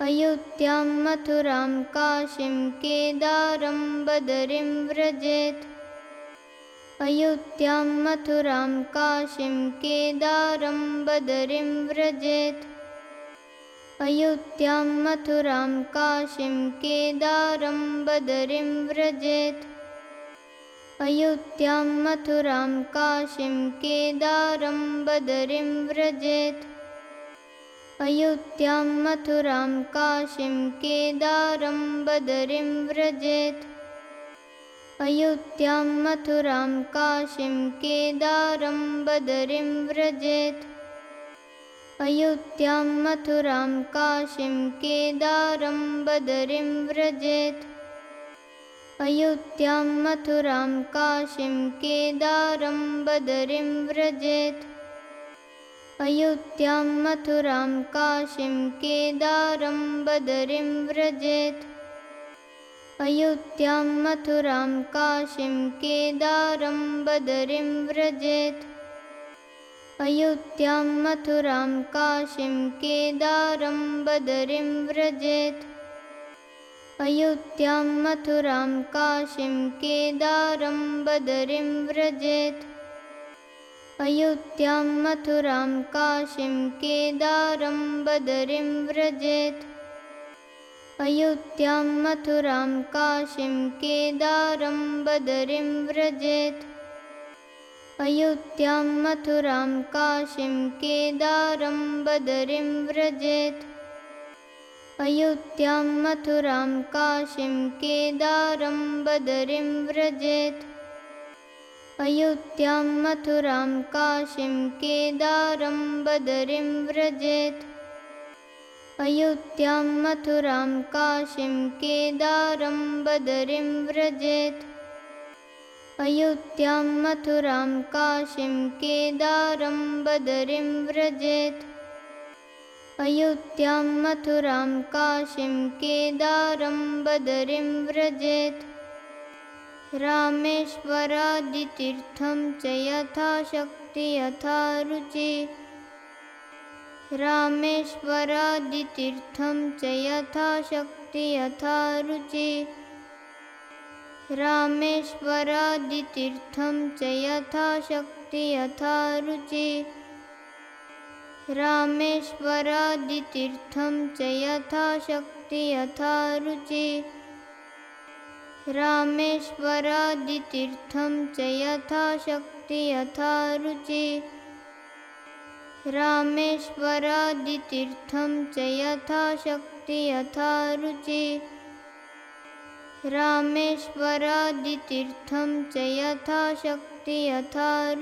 अयोध्यां मथुरां काशीं केदारं बदरिं व्रजेत्। अयोध्यां मथुरां काशीं केदारं बदरिं व्रजेत्। अयोध्यां मथुरां काशीं केदारं बदरिं व्रजेत्। अयोध्यां मथुरां काशीं केदारं बदरिं व्रजेत् अयोध्यां मथुरां काशीं केदारं बदरिं व्रजेत्। अयोध्यां मथुरां काशीं केदारं बदरिं व्रजेत्। अयोध्यां मथुरां काशीं केदारं बदरिं व्रजेत्। अयोध्यां मथुरां काशीं केदारं बदरिं व्रजेत् अयोध्यां मथुरां काशीं केदारं बदरिं व्रजेत्। अयोध्यां मथुरां काशीं केदारं बदरिं व्रजेत्। अयोध्यां मथुरां काशीं केदारं बदरिं व्रजेत्। अयोध्यां मथुरां काशीं केदारं बदरिं व्रजेत् अयोध्यां मथुरां काशीं केदारं बदरिं व्रजेत्। अयोध्यां मथुरां काशीं केदारं बदरिं व्रजेत्। अयोध्यां मथुरां काशीं केदारं बदरिं व्रजेत्। अयोध्यां मथुरां काशीं केदारं बदरिं व्रजेत् अयोध्यां मथुरां काशीं केदारं बदरिं व्रजेत्। अयोध्यां मथुरां काशीं केदारं बदरिं व्रजेत्। अयोध्यां मथुरां काशीं केदारं बदरिं व्रजेत्। अयोध्यां मथुरां काशीं केदारं बदरिं व्रजेत् रामेश्वरादितीर्थं च यथाशक्ति यथा रुचि रामेश्वरादितीर्थं च यथाशक्ति यथा रुचि रामेश्वरादितीर्थं च यथाशक्ति यथा रुचि रामेश्वरादितीर्थं यथाशक्ति यथा रुचि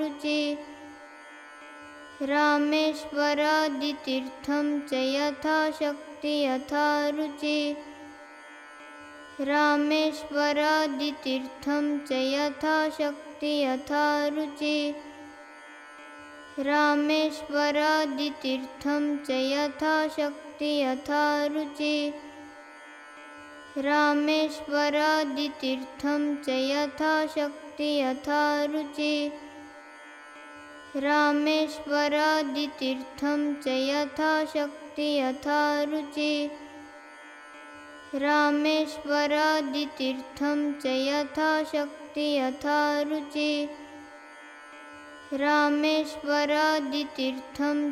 रुचि रामेश्वरादितीर्थं च यथा यथाशक्ति यथा रुचि रामेश्वरादितीर्थं च यथा रुचि रुचि रामेश्वरादितीर्थं च यथा यथाशक्ति यथा रुचि रामेश्वरादितीर्थं च यथाशक्ति यथा रुचि रामेश्वरादितीर्थं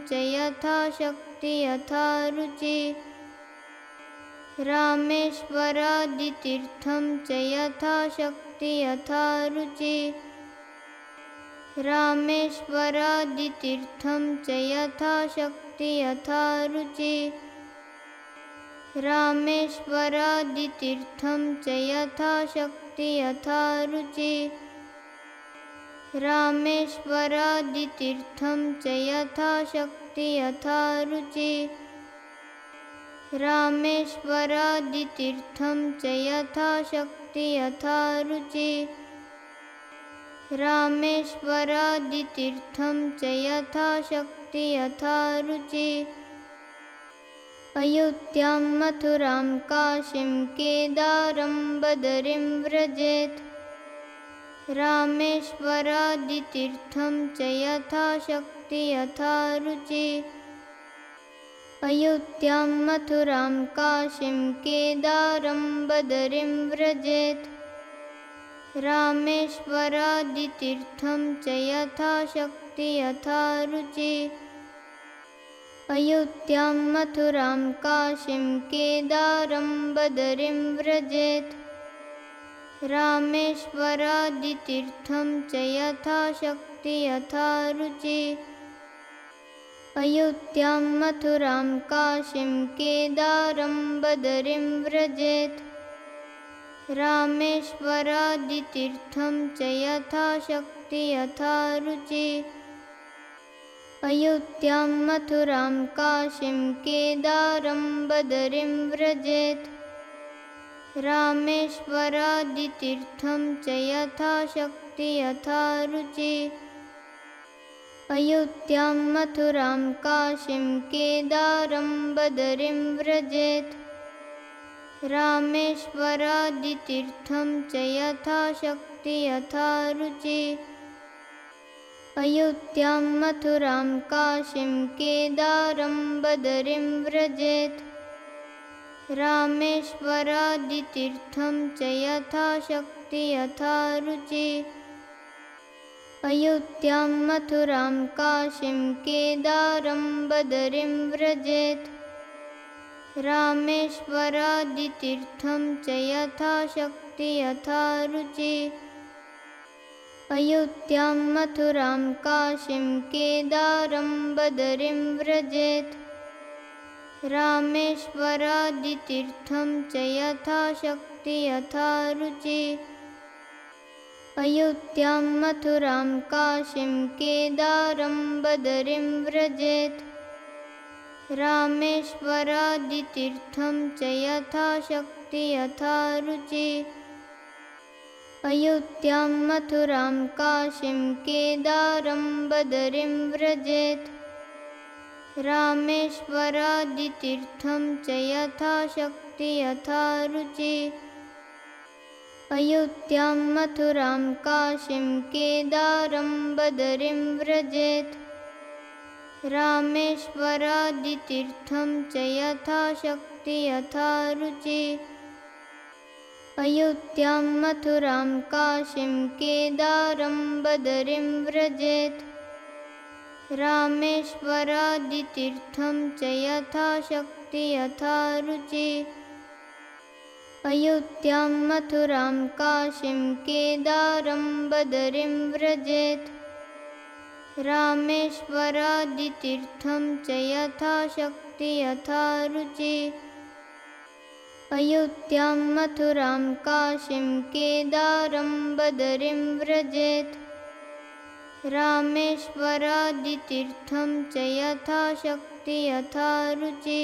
च यथाशक्ति यथा रुचि रामेश्वरादितीर्थं च यथाशक्ति यथा रुचि रामेश्वरादितीर्थं च यथाशक्ति यथा रुचि रामेश्वरादितीर्थं च यथा यथाशक्ति यथा रुचि अयोध्यां मथुरां काशीं केदारं बदरिं व्रजेत्। रामेश्वरादितीर्थं च यथाशक्ति यथा रुचि अयोध्यां मथुरां काशीं केदारं बदरीं व्रजेत्। रामेश्वरादितीर्थं च यथाशक्ति यथा रुचि अयोध्यां मथुरां काशीं केदारं बदरीं व्रजेत्। रामेश्वरादितीर्थं च यथाशक्ति यथा रुचि अयोध्यां मथुरां काशीं केदारं बदरीं व्रजेत्। रामेश्वरादितीर्थं च यथाशक्ति यथा रुचि अयोध्यां मथुरां काशीं केदारं बदरीं व्रजेत्। रामेश्वरादितीर्थं च यथाशक्ति यथा रुचि अयोध्यां मथुरां काशीं केदारं बदरीं व्रजेत्। रामेश्वरादितीर्थं च यथाशक्ति यथा रुचि अयोध्यां मथुरां काशीं केदारं बदरीं व्रजेत्। रामेश्वरादितीर्थं च यथाशक्ति यथा रुचि अयोध्यां मथुरां काशीं केदारं बदरीं व्रजेत्। रामेश्वरादितीर्थं च यथाशक्ति यथा रुचि अयोध्यां मथुरां काशीं केदारं बदरीं व्रजेत्। रामेश्वरादितीर्थं च यथाशक्ति यथा रुचि अयोध्यां मथुरां काशीं केदारं बदरीं व्रजेत्। रामेश्वरादितीर्थं च यथाशक्ति यथा रुचि अयोध्यां मथुरां काशीं केदारं बदरीं व्रजेत्। रामेश्वरादितीर्थं च यथाशक्ति यथा रुचि अयोध्यां मथुरां काशीं केदारं बदरीं व्रजेत्। रामेश्वरादितीर्थं च यथाशक्ति यथा रुचि अयोध्यां मथुरां काशीं केदारं बदरीं व्रजेत्। रामेश्वरादितीर्थं च यथाशक्ति यथा रुचि अयोध्यां मथुरां काशीं केदारं बदरीं व्रजेत्। रामेश्वरादितीर्थं च यथाशक्ति यथा रुचि अयोध्यां मथुरां काशीं केदारं बदरीं व्रजेत्। रामेश्वरादितीर्थं च यथाशक्ति यथा रुचि